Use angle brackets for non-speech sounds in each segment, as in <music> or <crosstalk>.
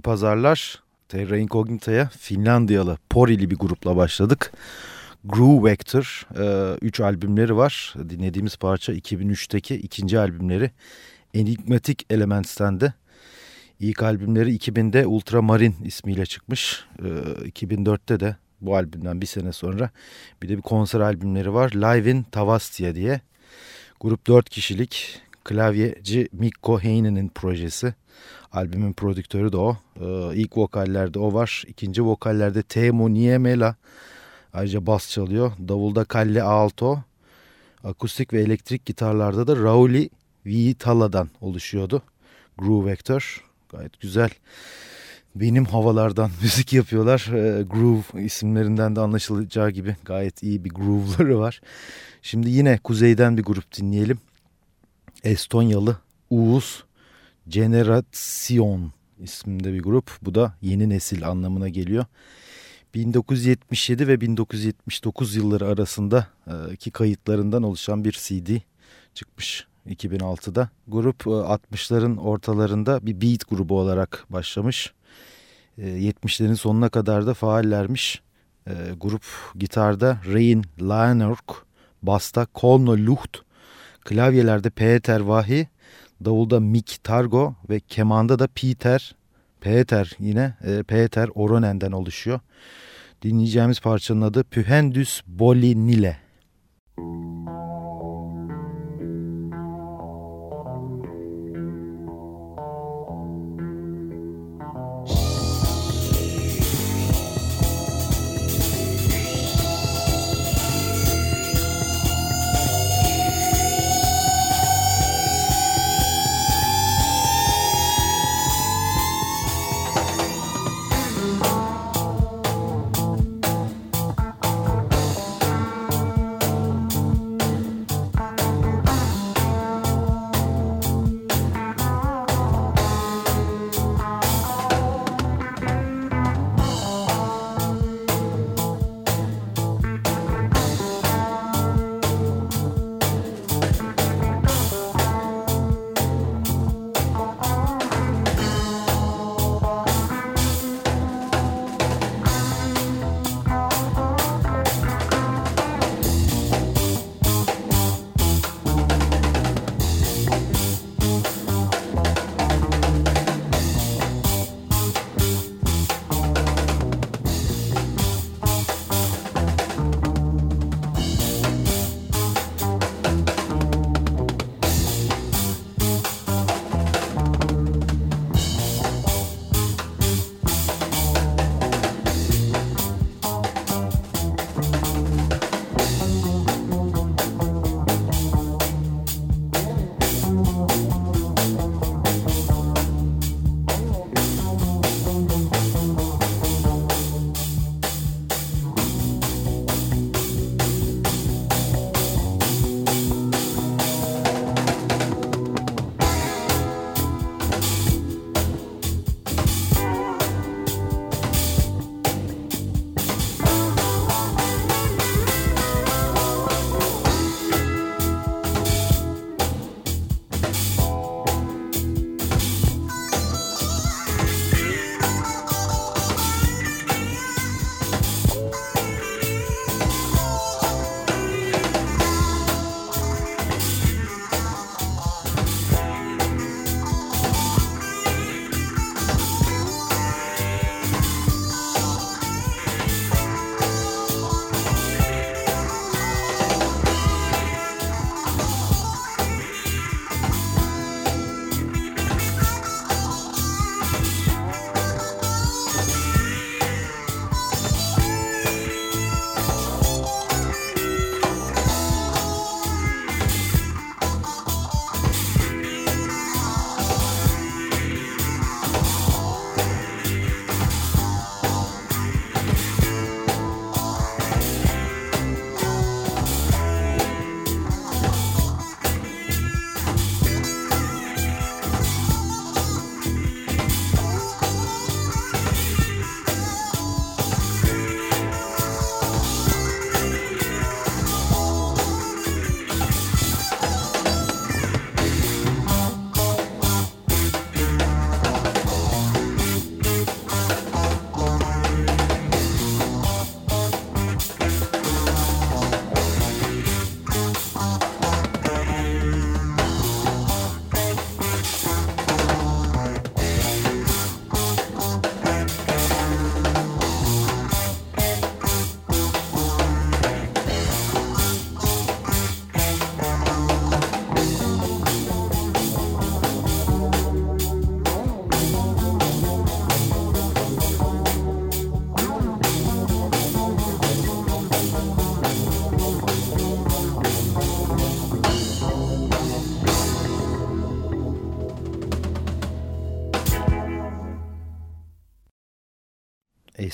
İyi pazarlar. Terra Incognita'ya Finlandiyalı Porili bir grupla başladık. Groove Vector 3 albümleri var. Dinlediğimiz parça 2003'teki ikinci albümleri Enigmatic Elements'ten de. İlk albümleri 2000'de Ultramarin ismiyle çıkmış. E, 2004'te de bu albümden bir sene sonra bir de bir konser albümleri var. Live in Tavastia diye. Grup 4 kişilik klavyeci Mikko Heinen'in projesi. Albümün prodüktörü de o. Ee, ilk vokallerde o var. İkinci vokallerde Teemu Niemela. Ayrıca bas çalıyor. Davulda Kalle Aalto. Akustik ve elektrik gitarlarda da Rauli Vitala'dan oluşuyordu. Groove Vector. Gayet güzel. Benim havalardan <laughs> müzik yapıyorlar. Ee, groove isimlerinden de anlaşılacağı gibi gayet iyi bir groove'ları var. Şimdi yine kuzeyden bir grup dinleyelim. Estonyalı Uğuz Generation isminde bir grup. Bu da yeni nesil anlamına geliyor. 1977 ve 1979 yılları arasında ki kayıtlarından oluşan bir CD çıkmış 2006'da. Grup 60'ların ortalarında bir beat grubu olarak başlamış. 70'lerin sonuna kadar da faallermiş. Grup gitarda Rain Lanerk, basta Kolno Lucht, klavyelerde Peter Vahi, davulda Mick Targo ve kemanda da Peter Peter yine e, Peter Oronen'den oluşuyor. Dinleyeceğimiz parçanın adı Pühendüs Bolinile. Müzik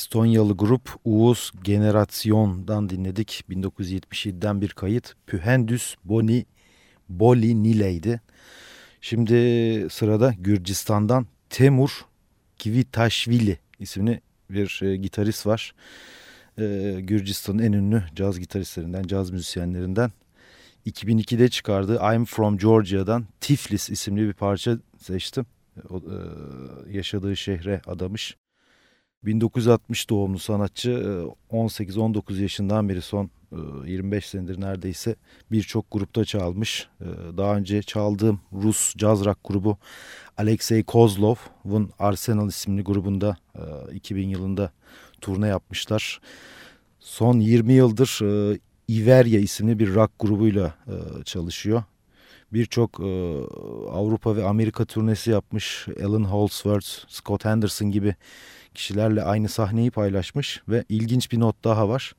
Estonyalı grup Uus Generation'dan dinledik. 1977'den bir kayıt. Pühendüs Boni Boli Nile'ydi. Şimdi sırada Gürcistan'dan Temur Kvitaşvili isimli bir e, gitarist var. E, Gürcistan'ın en ünlü caz gitaristlerinden, caz müzisyenlerinden. 2002'de çıkardığı I'm From Georgia'dan Tiflis isimli bir parça seçtim. O, e, yaşadığı şehre adamış. 1960 doğumlu sanatçı 18-19 e, yaşından beri son 25 e, senedir neredeyse birçok grupta çalmış. E, daha önce çaldığım Rus caz rock grubu Alexey Kozlov'un Arsenal isimli grubunda 2000 yılında turne yapmışlar. Son 20 yıldır Iveria isimli bir rock grubuyla çalışıyor. Birçok Avrupa ve Amerika turnesi yapmış. Alan Holdsworth, Scott Henderson gibi kişilerle aynı sahneyi paylaşmış ve ilginç bir not daha var.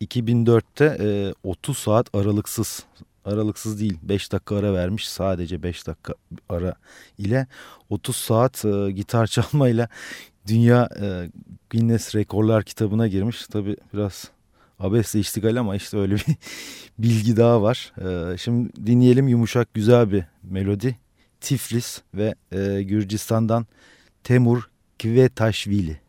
2004'te e, 30 saat aralıksız aralıksız değil 5 dakika ara vermiş sadece 5 dakika ara ile 30 saat e, gitar <laughs> çalmayla dünya e, Guinness Rekorlar kitabına girmiş. Tabi biraz abesle iştigal ama işte öyle bir <laughs> bilgi daha var. E, şimdi dinleyelim yumuşak güzel bir melodi. Tiflis ve e, Gürcistan'dan Temur Kvetaşvili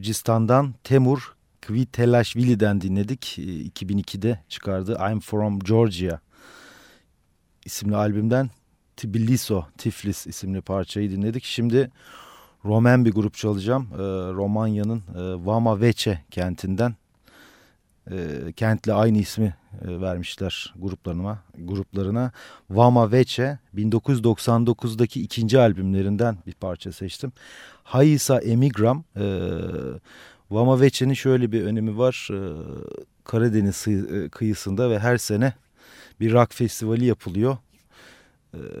Gürcistan'dan Temur Kvitelashvili'den dinledik. 2002'de ee, çıkardığı I'm From Georgia isimli albümden Tbiliso, Tiflis isimli parçayı dinledik. Şimdi Roman bir grup çalacağım. Ee, Romanya'nın e, Vama Veche kentinden e, kentle aynı ismi e, vermişler gruplarına. gruplarına. Vama Veche 1999'daki ikinci albümlerinden bir parça seçtim. Hayisa Emigram e, Vama Veche'nin şöyle bir önemi var. E, Karadeniz kıyısında ve her sene bir rock festivali yapılıyor.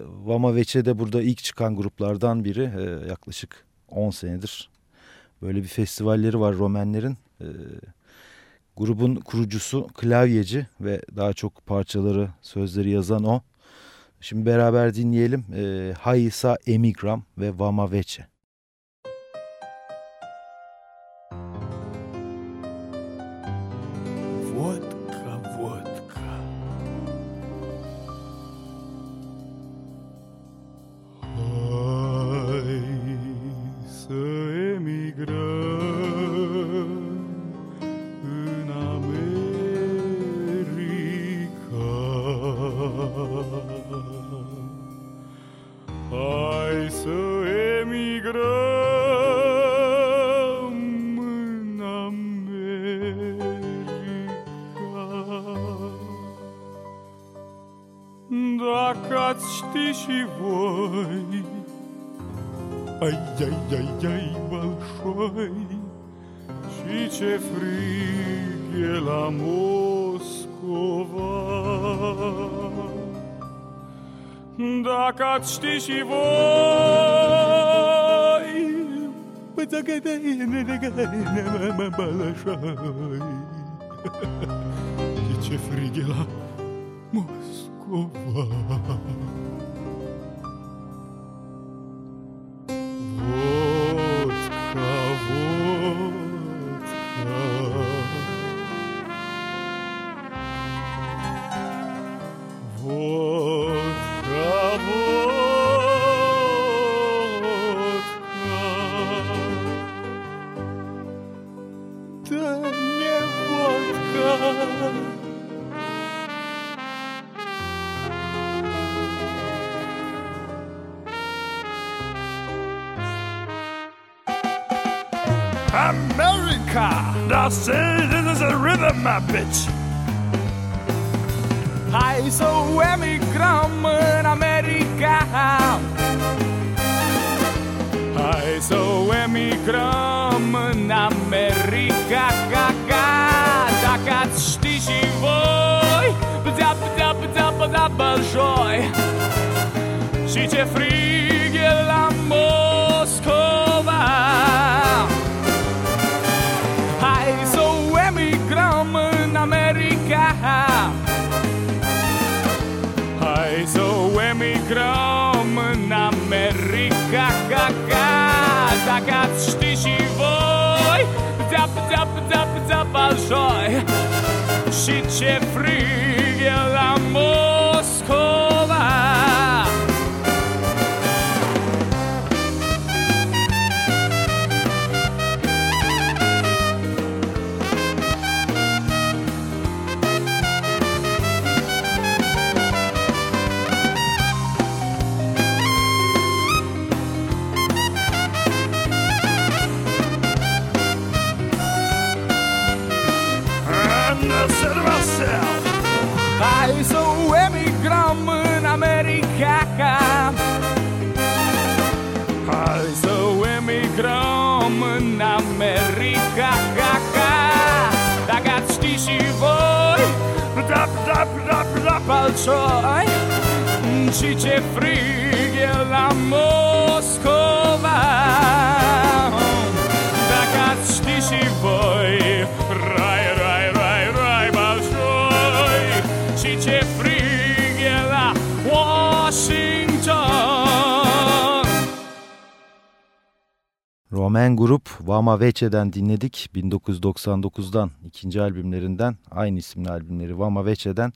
Vama Veche de burada ilk çıkan gruplardan biri. Yaklaşık 10 senedir böyle bir festivalleri var Romenlerin. E, grubun kurucusu klavyeci ve daha çok parçaları, sözleri yazan o. Şimdi beraber dinleyelim. E, Hayisa Emigram ve Vama Veche. ключевой. Ай-яй-яй-яй, большой, чиче фригела московая, да Чичефригела Москва. Dacă не ști не мама Balășai, чиче фригела Moscova. Emigrăm în America Hai să emigrăm în America ca, ca, Dacă ați ști și voi Pădea, pădea, pădea, pădea, băjoi Și ce frig Sai, sitt invece frigge la Moscova da cazzici voi rai rai rai rai balzoi ci c'è frigge la Washington. Roman grup Vama Vece'den dinledik. 1999'dan ikinci albümlerinden aynı isimli albümleri Vama Vece'den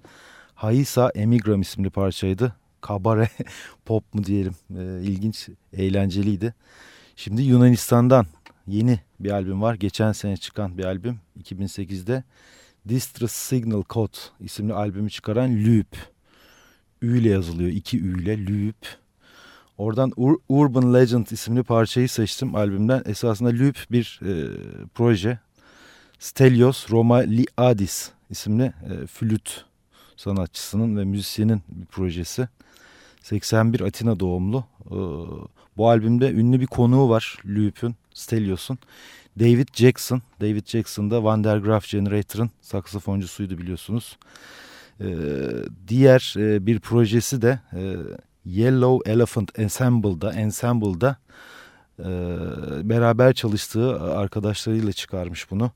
Haisa Emigram isimli parçaydı. Kabare <laughs> pop mu diyelim e, ilginç eğlenceliydi. Şimdi Yunanistan'dan yeni bir albüm var. Geçen sene çıkan bir albüm 2008'de Distress Signal Code isimli albümü çıkaran Loop. Ü ile yazılıyor. iki Ü ile Loop. Oradan Ur Urban Legend isimli parçayı seçtim albümden. Esasında Loop bir e, proje. Stelios Romaliadis isimli e, flüt sanatçısının ve müzisyenin bir projesi. 81 Atina doğumlu. E, bu albümde ünlü bir konuğu var Loop'un, Stelios'un. David Jackson. David Jackson da Van der Graaf Generator'ın saksafoncusuydu biliyorsunuz. E, diğer e, bir projesi de... E, Yellow Elephant Ensemble'da, Ensemble'da e, beraber çalıştığı arkadaşlarıyla çıkarmış bunu.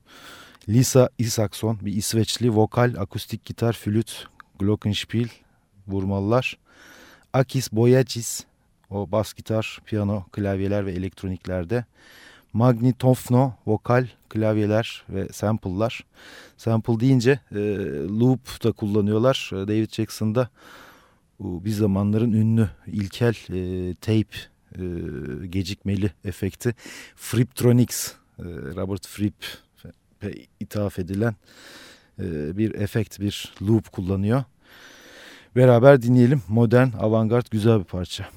Lisa Isakson bir İsveçli vokal, akustik gitar, flüt, glockenspiel, vurmalılar. Akis Boyacis o bas gitar, piyano, klavyeler ve elektroniklerde. Magnitofno, vokal, klavyeler ve sample'lar. Sample deyince e, loop da kullanıyorlar. David Jackson'da bir zamanların ünlü ilkel e, tape e, gecikmeli efekti Friptronics e, Robert Fripp ithaf edilen e, bir efekt bir loop kullanıyor. Beraber dinleyelim modern avantgard güzel bir parça.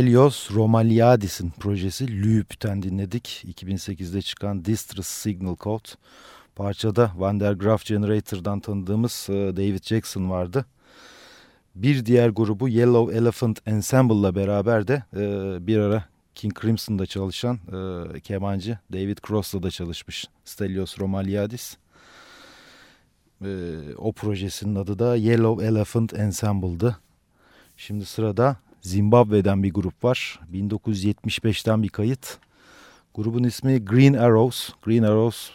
Stelios Romaliadis'in projesi Loop'ten dinledik. 2008'de çıkan Distress Signal Code. Parçada Van der Graaf Generator'dan tanıdığımız e, David Jackson vardı. Bir diğer grubu Yellow Elephant Ensemble'la beraber de e, bir ara King Crimson'da çalışan e, kemancı David Cross'la da çalışmış Stelios Romaliadis. O projesinin adı da Yellow Elephant Ensemble'dı. Şimdi sırada Zimbabwe'den bir grup var. 1975'ten bir kayıt. Grubun ismi Green Arrows. Green Arrows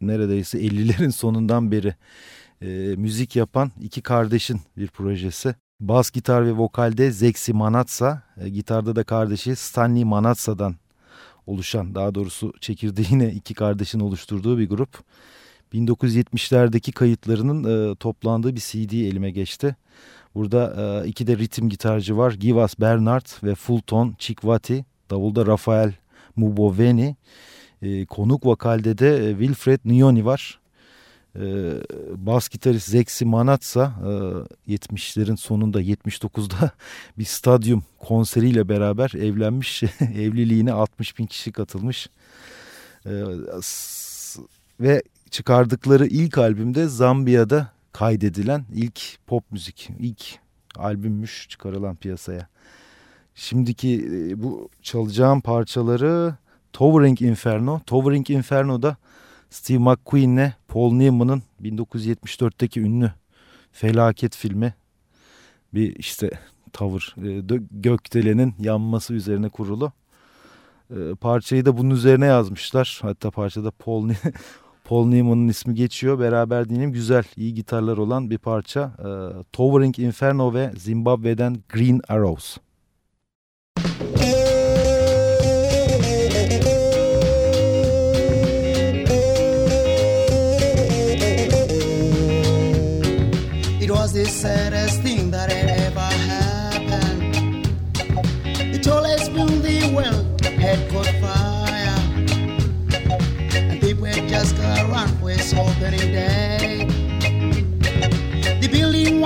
neredeyse 50'lerin <laughs> sonundan beri e, müzik yapan iki kardeşin bir projesi. Bas gitar ve vokalde Zexi Manatsa, e, gitarda da kardeşi Stanley Manatsa'dan oluşan, daha doğrusu çekirdeğine iki kardeşin oluşturduğu bir grup. 1970'lerdeki kayıtlarının e, toplandığı bir CD elime geçti. Burada e, iki de ritim gitarcı var. Givas Bernard ve Fulton Chikwati. Davulda Rafael Muboveni. E, konuk vokalde de e, Wilfred Nioni var. E, bas gitarist Zexi Manatsa e, 70'lerin sonunda 79'da <laughs> bir stadyum konseriyle beraber evlenmiş. <laughs> Evliliğine 60 bin kişi katılmış. E, ve çıkardıkları ilk albümde Zambiya'da kaydedilen ilk pop müzik, ilk albümmüş çıkarılan piyasaya. Şimdiki e, bu çalacağım parçaları Towering Inferno. Towering Inferno'da Steve McQueen'le Paul Newman'ın 1974'teki ünlü felaket filmi bir işte tavır e, gökdelenin yanması üzerine kurulu. E, parçayı da bunun üzerine yazmışlar. Hatta parçada Paul <laughs> Paul Newman'ın ismi geçiyor. Beraber dinleyelim. Güzel, iyi gitarlar olan bir parça. E, Towering Inferno ve Zimbabwe'den Green Arrows. It was the saddest thing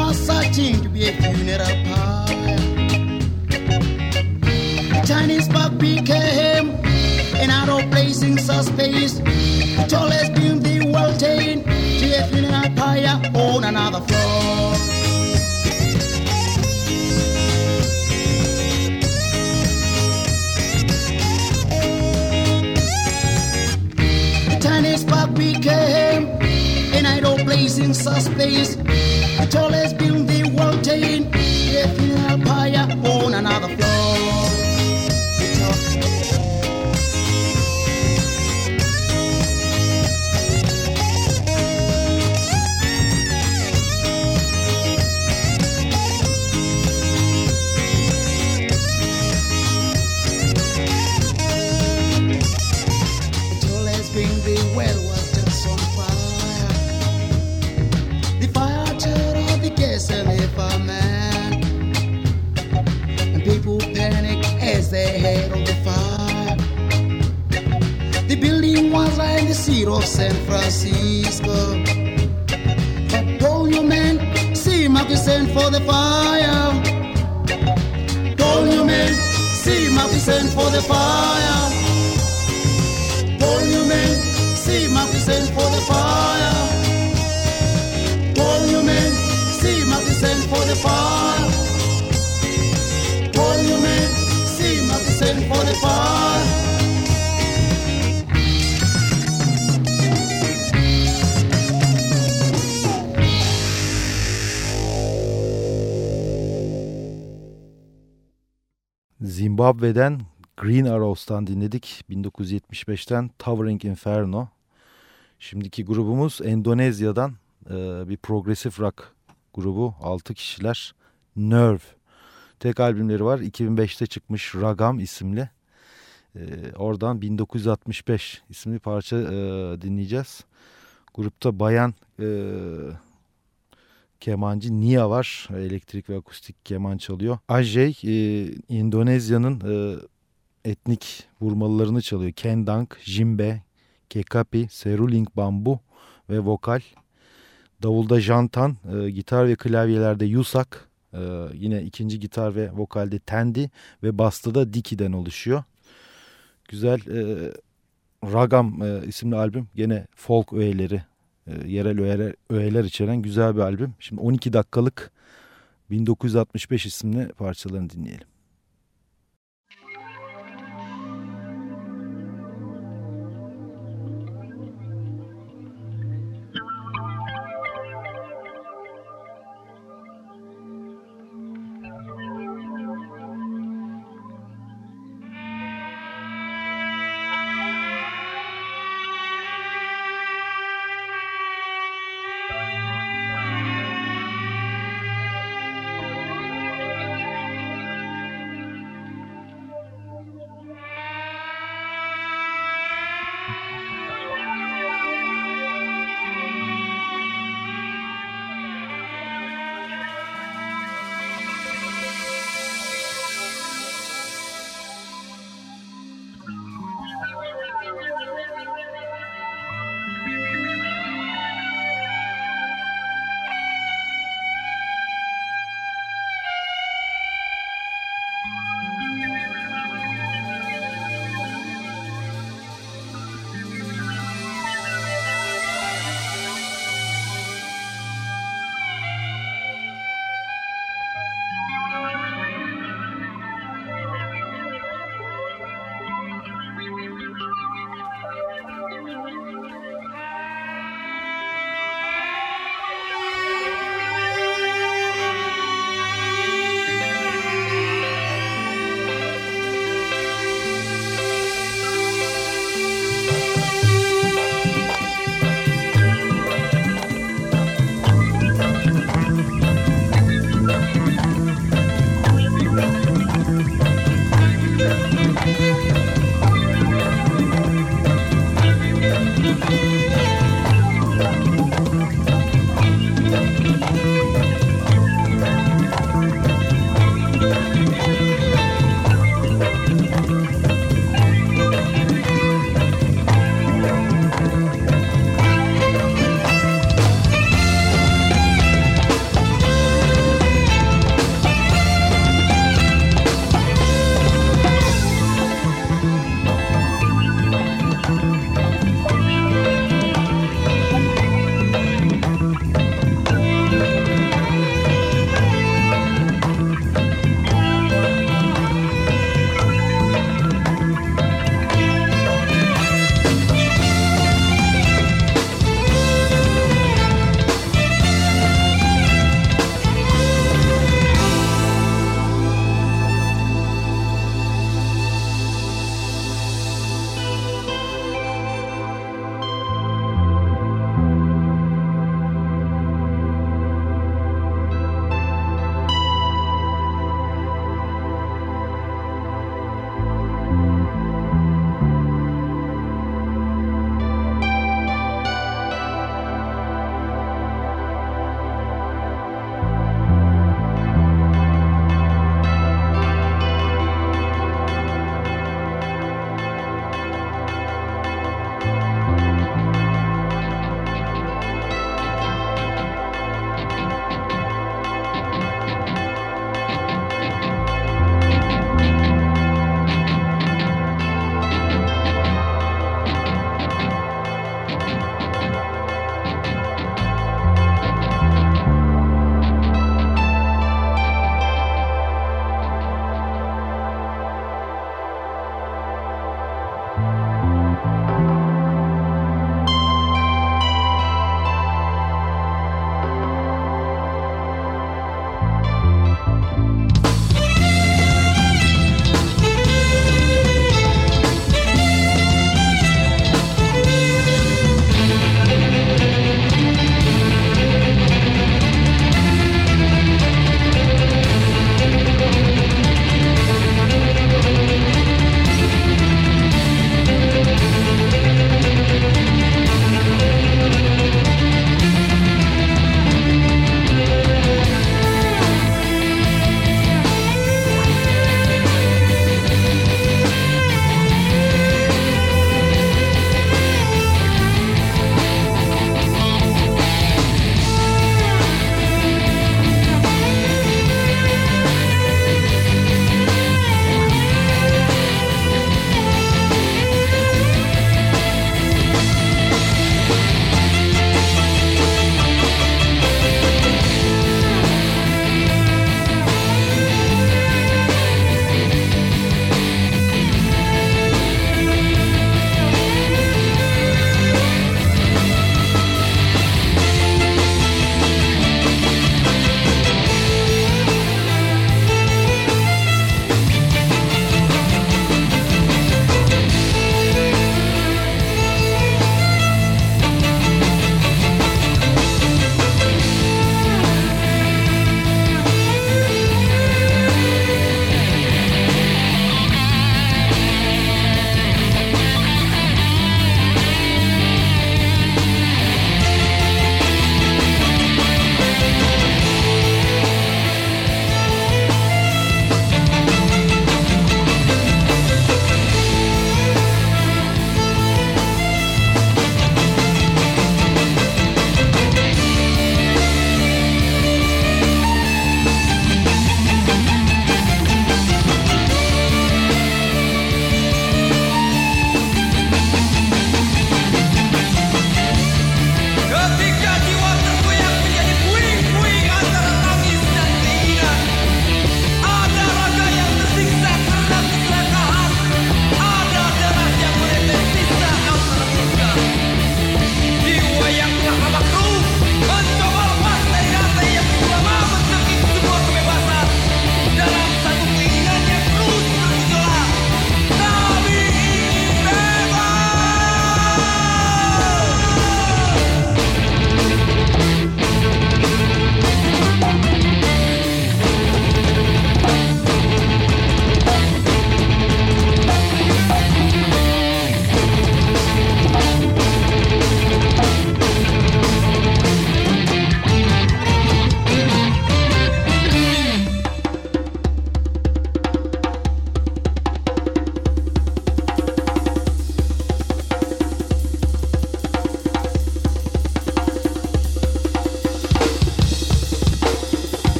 Lost searching to be a funeral pyre. The Chinese puppy became an out of place in space. The tallest beam the world chain to a funeral pyre on another floor. Chinese puppy became an I don't place in space. Choles building. Of San Francisco. Pull your man, see Marky send for the fire. Pull your man, see Marky send for the fire. Pull your man, see Marky send for the fire. Pull your man, see Marky send for the fire. Pull your man, see Marky send for the fire. Zimbabwe'den Green Arrows'tan dinledik. 1975'ten Towering Inferno. Şimdiki grubumuz Endonezya'dan e, bir progresif rock grubu. 6 kişiler. Nerve. Tek albümleri var. 2005'te çıkmış Ragam isimli. E, oradan 1965 isimli parça e, dinleyeceğiz. Grupta bayan e, kemancı Nia var. Elektrik ve akustik keman çalıyor. Ajay e, Endonezya'nın e, etnik vurmalılarını çalıyor. Kendang, Jimbe, Kekapi, Seruling Bambu ve vokal. Davulda Jantan, e, gitar ve klavyelerde Yusak, e, yine ikinci gitar ve vokalde Tendi ve basta da Diki'den oluşuyor. Güzel e, Ragam e, isimli albüm gene folk öğeleri, yerel öğeler, öğeler içeren güzel bir albüm. Şimdi 12 dakikalık 1965 isimli parçalarını dinleyelim.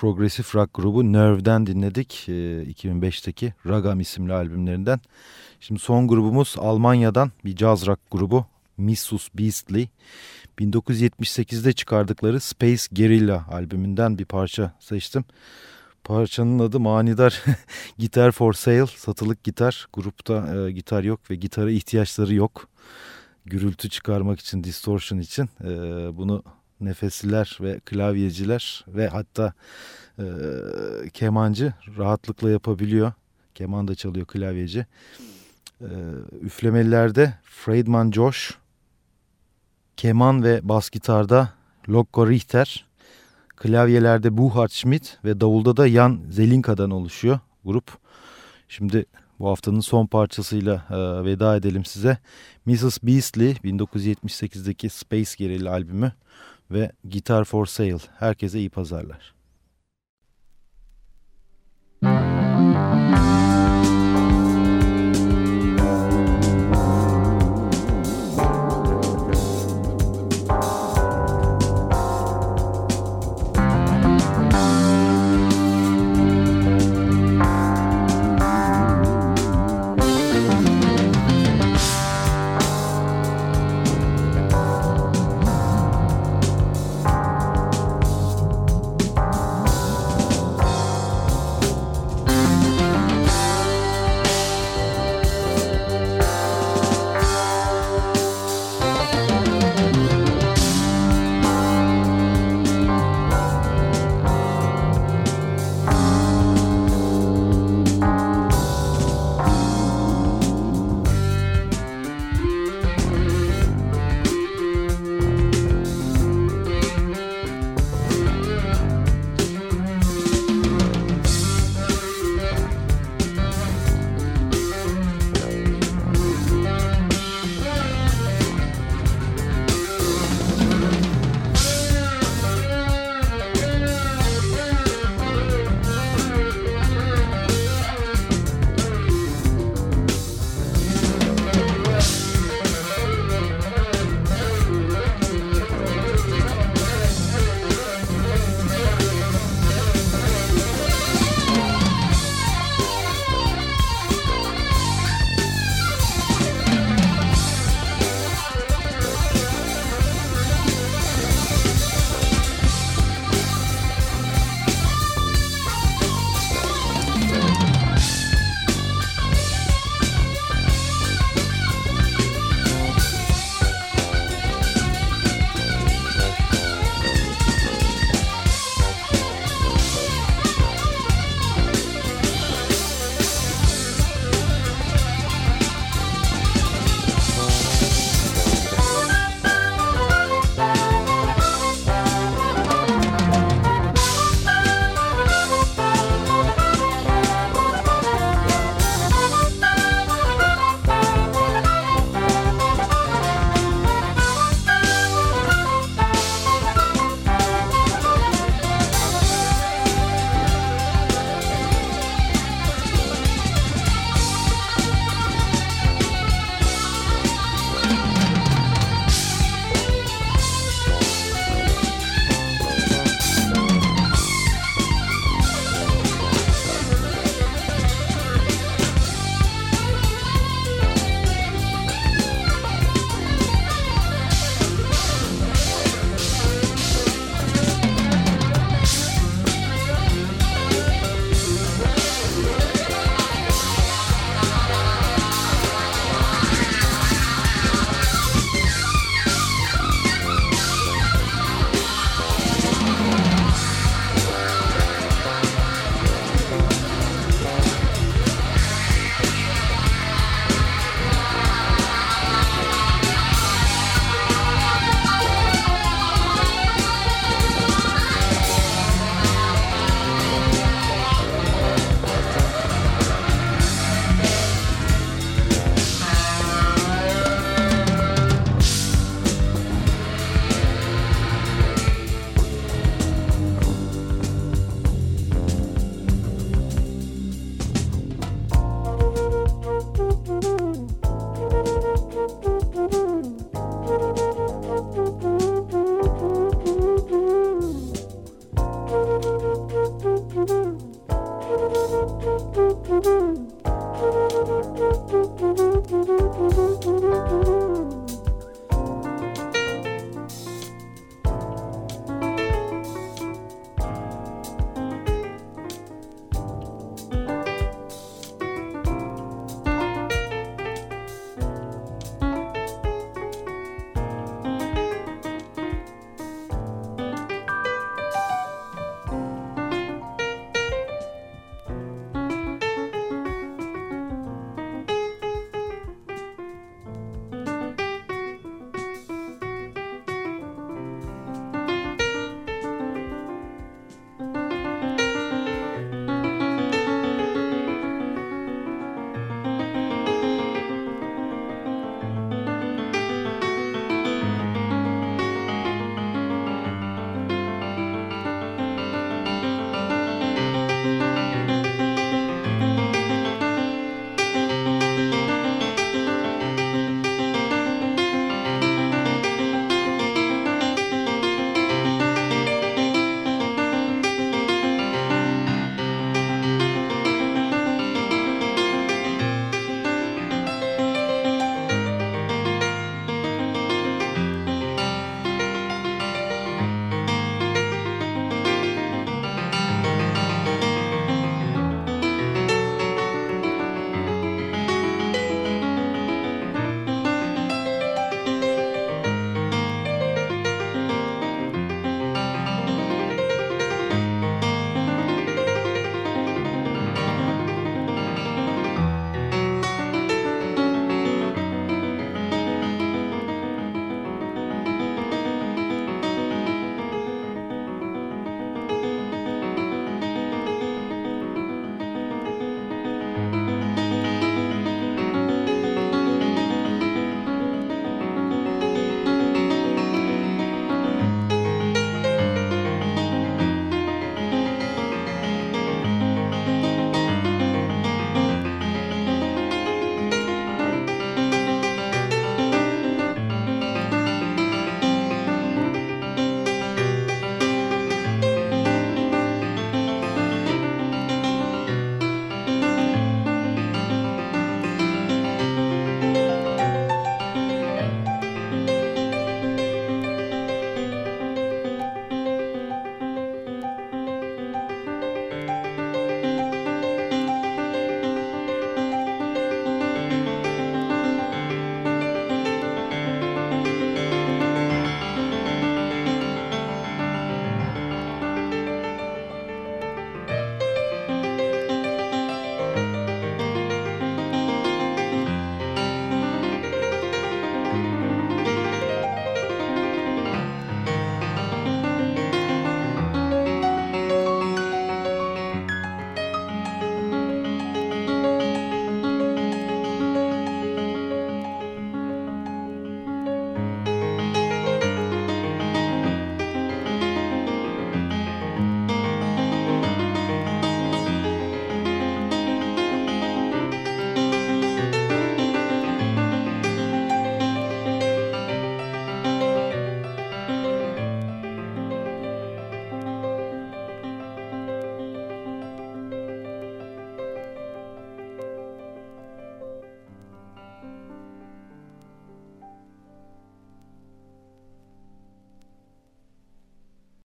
Progresif rock grubu Nerve'den dinledik. E, 2005'teki Ragam isimli albümlerinden. Şimdi son grubumuz Almanya'dan bir jazz rock grubu Missus Beastly. 1978'de çıkardıkları Space Guerrilla albümünden bir parça seçtim. Parçanın adı manidar <laughs> Gitar for Sale satılık gitar. Grupta e, gitar yok ve gitara ihtiyaçları yok. Gürültü çıkarmak için, distortion için e, bunu nefesliler ve klavyeciler ve hatta e, kemancı rahatlıkla yapabiliyor. Keman da çalıyor klavyeci. E, üflemelilerde Friedman Josh, keman ve bas gitarda Lokko Richter, klavyelerde Buhard Schmidt ve davulda da Jan Zelinka'dan oluşuyor grup. Şimdi bu haftanın son parçasıyla e, veda edelim size. Mrs. Beastly 1978'deki Space Guerrilla albümü ve Guitar for Sale. Herkese iyi pazarlar.